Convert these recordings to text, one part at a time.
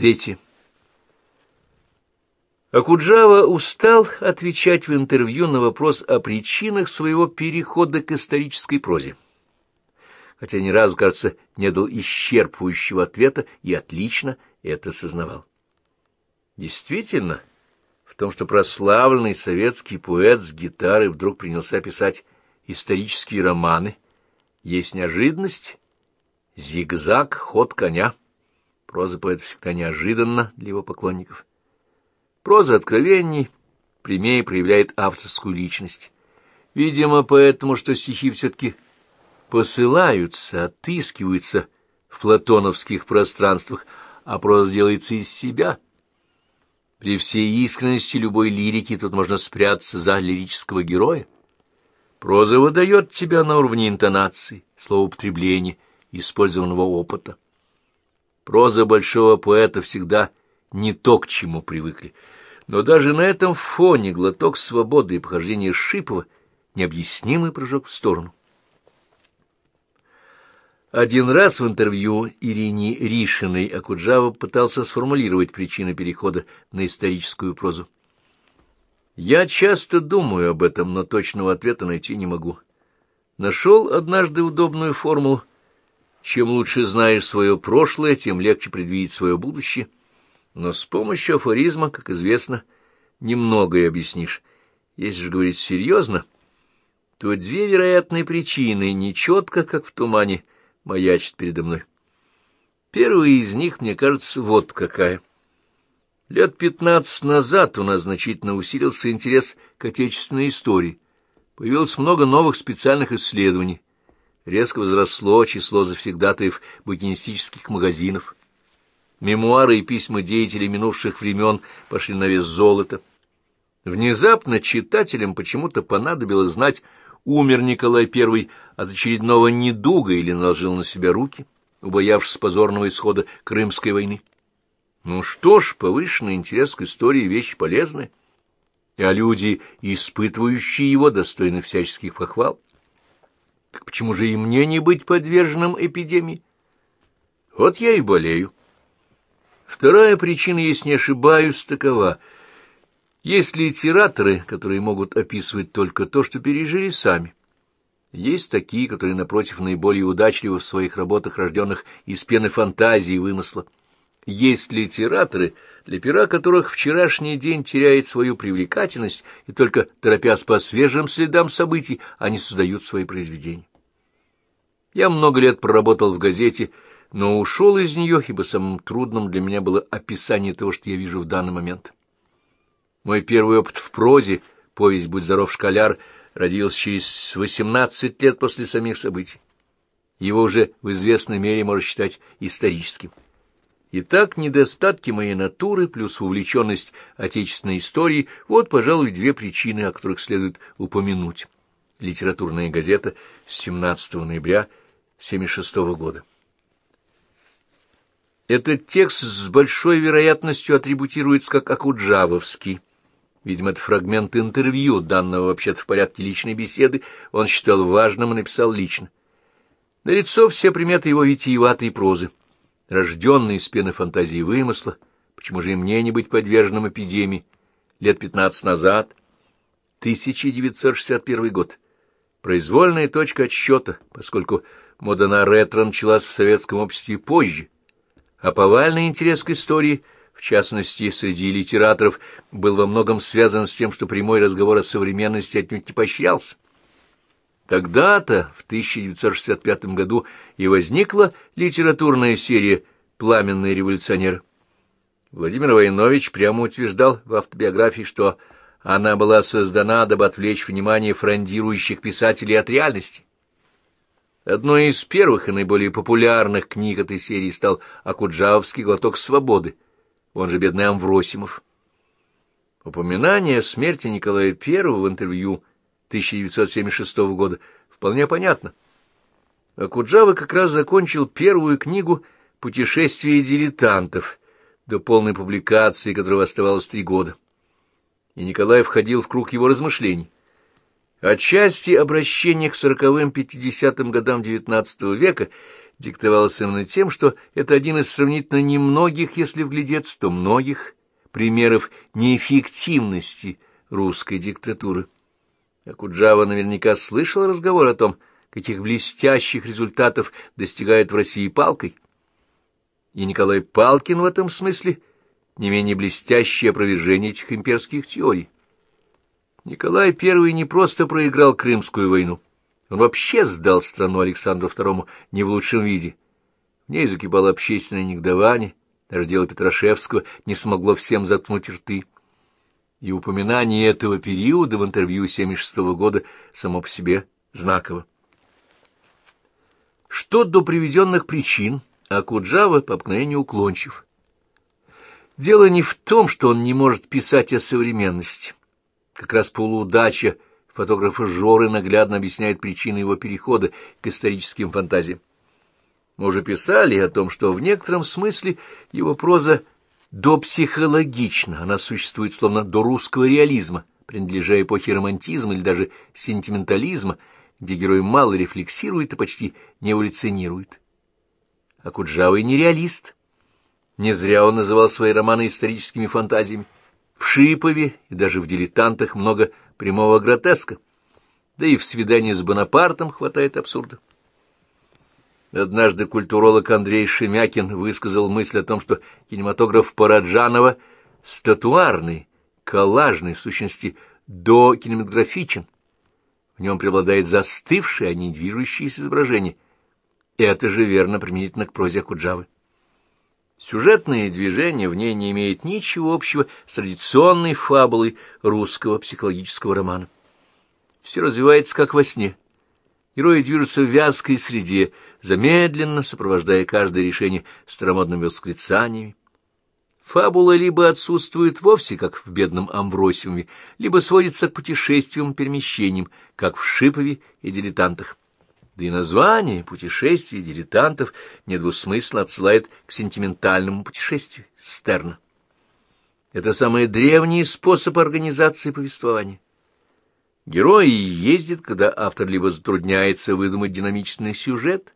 Третье. Акуджава устал отвечать в интервью на вопрос о причинах своего перехода к исторической прозе. Хотя ни разу, кажется, не дал исчерпывающего ответа и отлично это сознавал. Действительно, в том, что прославленный советский поэт с гитарой вдруг принялся писать исторические романы, есть неожиданность, зигзаг, ход коня. Проза поэта всегда неожиданна для его поклонников. Проза откровенней, прямее проявляет авторскую личность. Видимо, поэтому, что стихи все-таки посылаются, отыскиваются в платоновских пространствах, а проза делается из себя. При всей искренности любой лирики тут можно спрятаться за лирического героя. Проза выдает тебя на уровне интонации, словоупотребления, использованного опыта. Проза большого поэта всегда не то, к чему привыкли. Но даже на этом фоне глоток свободы и похождение Шипова необъяснимый прыжок в сторону. Один раз в интервью Ирине Ришиной Акуджава пытался сформулировать причины перехода на историческую прозу. «Я часто думаю об этом, но точного ответа найти не могу. Нашел однажды удобную формулу. Чем лучше знаешь свое прошлое, тем легче предвидеть свое будущее». Но с помощью афоризма, как известно, немногое объяснишь. Если же говорить серьезно, то две вероятные причины, нечетко, как в тумане, маячат передо мной. Первая из них, мне кажется, вот какая. Лет пятнадцать назад у нас значительно усилился интерес к отечественной истории. Появилось много новых специальных исследований. Резко возросло число завсегдатаев букинистических магазинов. Мемуары и письма деятелей минувших времен пошли на вес золота. Внезапно читателям почему-то понадобилось знать, умер Николай I от очередного недуга или наложил на себя руки, убоявшись позорного исхода Крымской войны. Ну что ж, повышенный интерес к истории — вещь полезная, а люди, испытывающие его, достойны всяческих похвал. Так почему же и мне не быть подверженным эпидемии? Вот я и болею. Вторая причина, если не ошибаюсь, такова. Есть литераторы, которые могут описывать только то, что пережили сами. Есть такие, которые, напротив, наиболее удачливы в своих работах, рожденных из пены фантазии и вымысла. Есть литераторы, для пера которых вчерашний день теряет свою привлекательность, и только торопясь по свежим следам событий, они создают свои произведения. Я много лет проработал в газете но ушел из нее, ибо самым трудным для меня было описание того, что я вижу в данный момент. Мой первый опыт в прозе, повесть «Будь здоров, школяр», родился через восемнадцать лет после самих событий. Его уже в известной мере можно считать историческим. Итак, недостатки моей натуры плюс увлеченность отечественной историей — вот, пожалуй, две причины, о которых следует упомянуть. Литературная газета 17 ноября 1976 года. Этот текст с большой вероятностью атрибутируется как акуджавовский. Видимо, это фрагмент интервью, данного вообще-то в порядке личной беседы, он считал важным и написал лично. Нарицо все приметы его витиеватой прозы, рожденные из пены фантазии вымысла, почему же и мне не быть подверженным эпидемии, лет пятнадцать назад, 1961 год, произвольная точка отсчета, поскольку мода на ретро началась в советском обществе позже, а повальный интерес к истории, в частности, среди литераторов, был во многом связан с тем, что прямой разговор о современности отнюдь не поощрялся. Тогда-то, в 1965 году, и возникла литературная серия «Пламенный революционер». Владимир Войнович прямо утверждал в автобиографии, что она была создана, дабы отвлечь внимание фрондирующих писателей от реальности. Одной из первых и наиболее популярных книг этой серии стал «Акуджавский глоток свободы», он же бедный Амвросимов. Упоминание смерти Николая I в интервью 1976 года вполне понятно. Акуджава как раз закончил первую книгу «Путешествие дилетантов», до полной публикации, которого оставалось три года. И Николай входил в круг его размышлений. Отчасти обращение к сороковым-пятидесятым годам XIX века диктовалось именно тем, что это один из сравнительно немногих, если вглядеться, то многих примеров неэффективности русской диктатуры. Акуджава наверняка слышал разговор о том, каких блестящих результатов достигает в России палкой. И Николай Палкин в этом смысле не менее блестящее опровержение этих имперских теорий. Николай I не просто проиграл Крымскую войну, он вообще сдал страну Александру II не в лучшем виде. В ней закипало общественное негодование, даже дело Петрашевского не смогло всем заткнуть рты. И упоминание этого периода в интервью 76 -го года само по себе знаково. Что до приведенных причин, Акуджава по обыкновению уклончив. Дело не в том, что он не может писать о современности. Как раз полуудача фотографа Жоры наглядно объясняет причины его перехода к историческим фантазиям. Мы уже писали о том, что в некотором смысле его проза допсихологична, она существует словно до русского реализма, принадлежа эпохе романтизма или даже сентиментализма, где герой мало рефлексирует и почти не эволюционирует. А Куджава и нереалист. Не зря он называл свои романы историческими фантазиями. В Шипове и даже в «Дилетантах» много прямого гротеска, да и в «Свидании с Бонапартом» хватает абсурда. Однажды культуролог Андрей Шемякин высказал мысль о том, что кинематограф Параджанова статуарный, коллажный, в сущности, до кинематографичен. В нем преобладает застывшее, а не движущееся изображение. Это же верно применительно к прозе Акуджавы. Сюжетное движение в ней не имеет ничего общего с традиционной фабулой русского психологического романа. Все развивается как во сне. Герои движутся в вязкой среде, замедленно сопровождая каждое решение старомодными восклицаниями, Фабула либо отсутствует вовсе, как в бедном Амвросиуме, либо сводится к путешествиям, перемещениям, как в Шипове и дилетантах. Да и название «Путешествие дилетантов» недвусмысленно отсылает к сентиментальному путешествию Стерна. Это самый древний способ организации повествования. Герои ездят, когда автор либо затрудняется выдумать динамичный сюжет,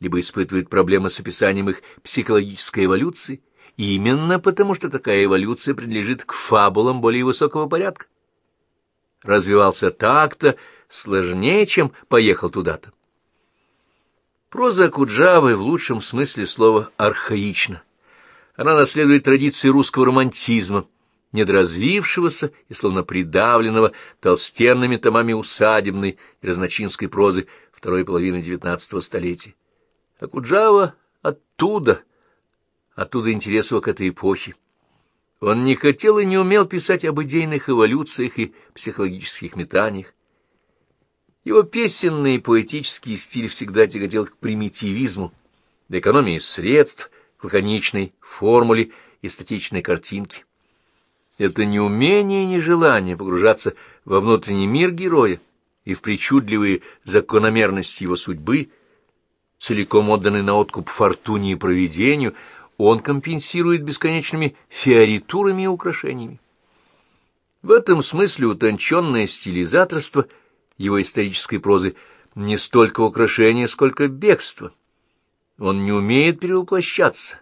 либо испытывает проблемы с описанием их психологической эволюции, Именно потому, что такая эволюция принадлежит к фабулам более высокого порядка. Развивался так-то сложнее, чем поехал туда-то. Проза Куджавы в лучшем смысле слова архаична. Она наследует традиции русского романтизма, недоразвившегося и словно придавленного толстенными томами усадебной и разночинской прозы второй половины XIX столетия. А Куджава оттуда, оттуда интерес его к этой эпохе. Он не хотел и не умел писать об идейных эволюциях и психологических метаниях. Его песенный и поэтический стиль всегда тяготел к примитивизму, до экономии средств, к лаконичной формуле и статичной картинке. Это не умение и не желание погружаться во внутренний мир героя и в причудливые закономерности его судьбы, целиком отданный на откуп фортуне и провидению, он компенсирует бесконечными фиоритурами и украшениями. В этом смысле утонченное стилизаторство его исторической прозы не столько украшение, сколько бегство. Он не умеет перевоплощаться,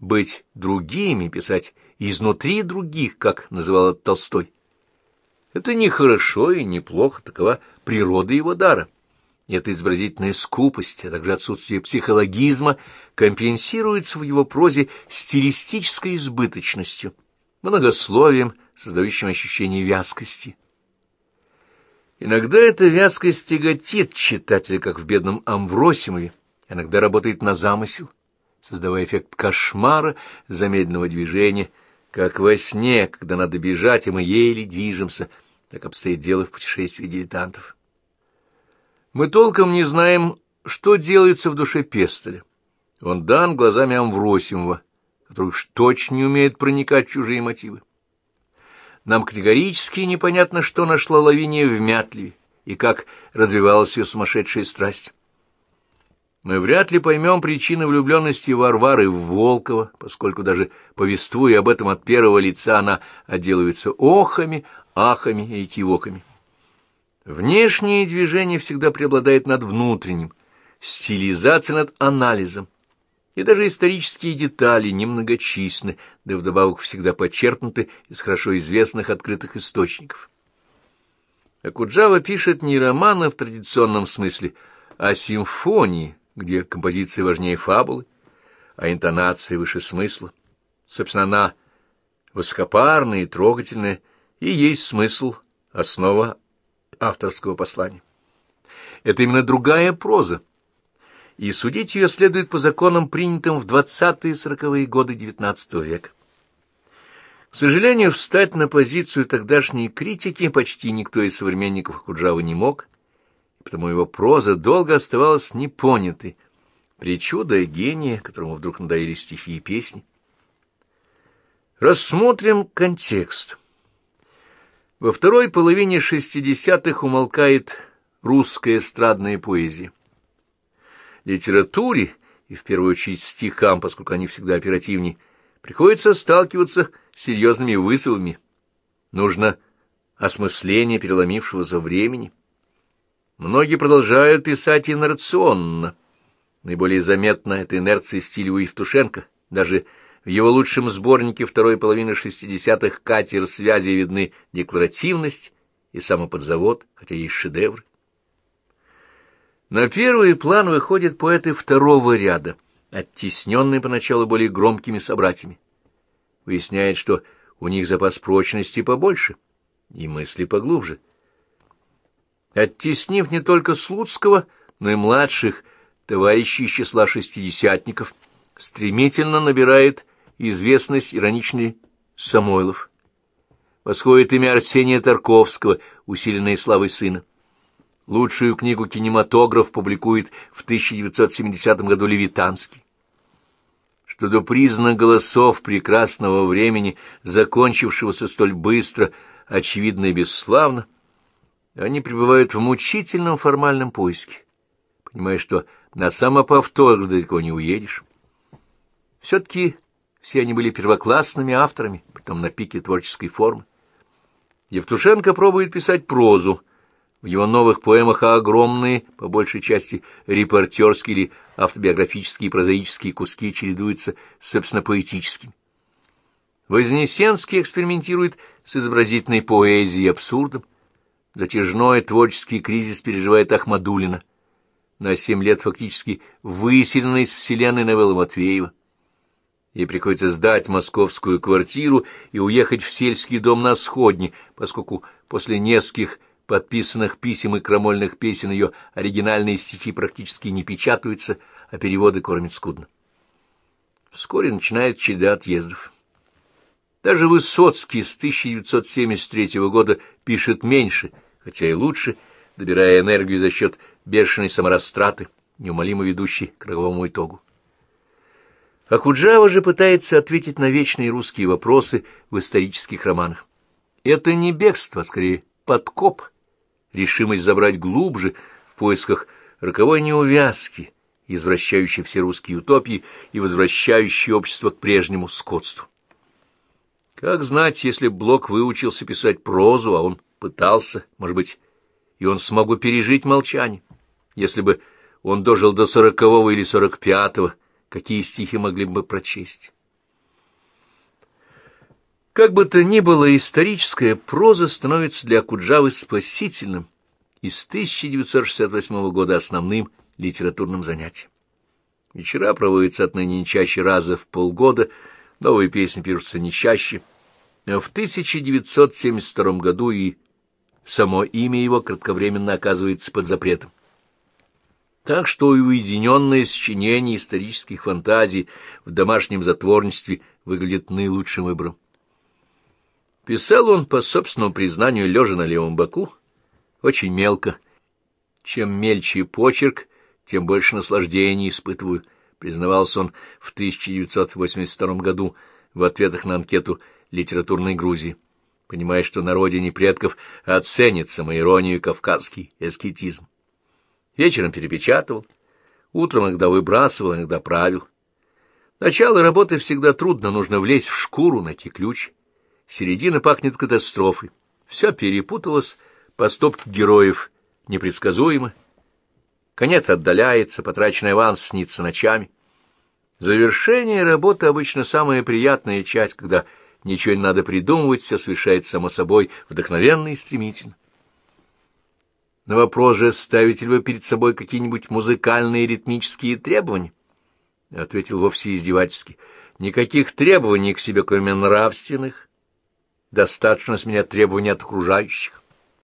быть другими, писать изнутри других, как называл Толстой. Это не хорошо и не плохо, такова природа его дара эта изобразительная скупость, а также отсутствие психологизма компенсируется в его прозе стилистической избыточностью, многословием, создающим ощущение вязкости. Иногда эта вязкость тяготит читателя, как в бедном Амвросимове, иногда работает на замысел, создавая эффект кошмара, замедленного движения, как во сне, когда надо бежать, и мы еле движемся, так обстоит дело в путешествии дилетантов. Мы толком не знаем, что делается в душе Пестеля. Он дан глазами Амвросимова, который уж точно не умеет проникать в чужие мотивы. Нам категорически непонятно, что нашла Лавиния в Мятлеве и как развивалась ее сумасшедшая страсть. Мы вряд ли поймем причины влюбленности Варвары в Волкова, поскольку даже повествуя об этом от первого лица, она отделывается охами, ахами и кивоками. Внешнее движение всегда преобладает над внутренним, стилизация над анализом. И даже исторические детали немногочисленны, да вдобавок всегда подчеркнуты из хорошо известных открытых источников. Акуджава пишет не романы в традиционном смысле, а симфонии, где композиция важнее фабулы, а интонация выше смысла. Собственно, она высокопарная и трогательная, и есть смысл, основа авторского послания. Это именно другая проза, и судить ее следует по законам, принятым в 20-е и 40-е годы XIX века. К сожалению, встать на позицию тогдашней критики почти никто из современников Куджавы не мог, потому его проза долго оставалась непонятой, причуда гения, которому вдруг надоели стихи и песни. Рассмотрим контекст. Во второй половине шестидесятых умолкает русская эстрадная поэзия. Литературе, и в первую очередь стихам, поскольку они всегда оперативнее, приходится сталкиваться с серьезными вызовами. Нужно осмысление переломившегося времени. Многие продолжают писать инерционно. Наиболее заметна эта инерция стиля у Евтушенко. Даже в его лучшем сборнике второй половины шестидесятых «Катер связи» видны декларативность и самоподзавод, хотя есть шедевры. На первый план выходят поэты второго ряда, оттесненные поначалу более громкими собратьями. Выясняет, что у них запас прочности побольше и мысли поглубже. Оттеснив не только Слуцкого, но и младших товарищей из числа шестидесятников, стремительно набирает известность ироничный Самойлов. Восходит имя Арсения Тарковского, усиленное славой сына. Лучшую книгу «Кинематограф» публикует в 1970 году Левитанский. Что до признанных голосов прекрасного времени, закончившегося столь быстро, очевидно и бесславно, они пребывают в мучительном формальном поиске, понимая, что на самоповтор далеко не уедешь. Все-таки все они были первоклассными авторами, потом на пике творческой формы. Евтушенко пробует писать прозу. В его новых поэмах огромные, по большей части, репортерские или автобиографические прозаические куски чередуются с, собственно, поэтическими. Вознесенский экспериментирует с изобразительной поэзией и абсурдом. Затяжной творческий кризис переживает Ахмадулина, на семь лет фактически выселенный из вселенной новеллы Матвеева. Ей приходится сдать московскую квартиру и уехать в сельский дом на Сходне, поскольку после нескольких подписанных писем и крамольных песен ее оригинальные стихи практически не печатаются, а переводы кормят скудно. Вскоре начинает череда отъездов. Даже Высоцкий с 1973 года пишет меньше, хотя и лучше, добирая энергию за счет бешеной саморастраты, неумолимо ведущей к роковому итогу. Акуджава же пытается ответить на вечные русские вопросы в исторических романах. Это не бегство, а скорее подкоп, решимость забрать глубже в поисках роковой неувязки, извращающей все русские утопии и возвращающей общество к прежнему скотству. Как знать, если Блок выучился писать прозу, а он пытался, может быть, и он смог бы пережить молчание, если бы он дожил до сорокового или сорок пятого, какие стихи могли бы прочесть. Как бы то ни было, историческая проза становится для Куджавы спасительным и с 1968 года основным литературным занятием. Вечера проводятся отныне не чаще раза в полгода, новые песни пишутся не чаще. А в 1972 году и само имя его кратковременно оказывается под запретом. Так что и уединенное сочинение исторических фантазий в домашнем затворничестве выглядит наилучшим выбором. Писал он, по собственному признанию, лежа на левом боку, очень мелко. Чем мельче почерк, тем больше наслаждения испытываю, признавался он в 1982 году в ответах на анкету литературной Грузии, понимая, что на родине предков оценит самоиронию кавказский эскетизм. Вечером перепечатывал, утром иногда выбрасывал, иногда правил. Начало работы всегда трудно, нужно влезть в шкуру, найти ключ. Середина пахнет катастрофой. Все перепуталось, поступки героев непредсказуемы. Конец отдаляется, потраченный аванс снится ночами. Завершение работы обычно самая приятная часть, когда ничего не надо придумывать, все совершается само собой, вдохновенно и стремительно. На вопрос же, ставите ли вы перед собой какие-нибудь музыкальные ритмические требования? Ответил вовсе издевательски. Никаких требований к себе, кроме нравственных. Достаточно с меня требований от окружающих.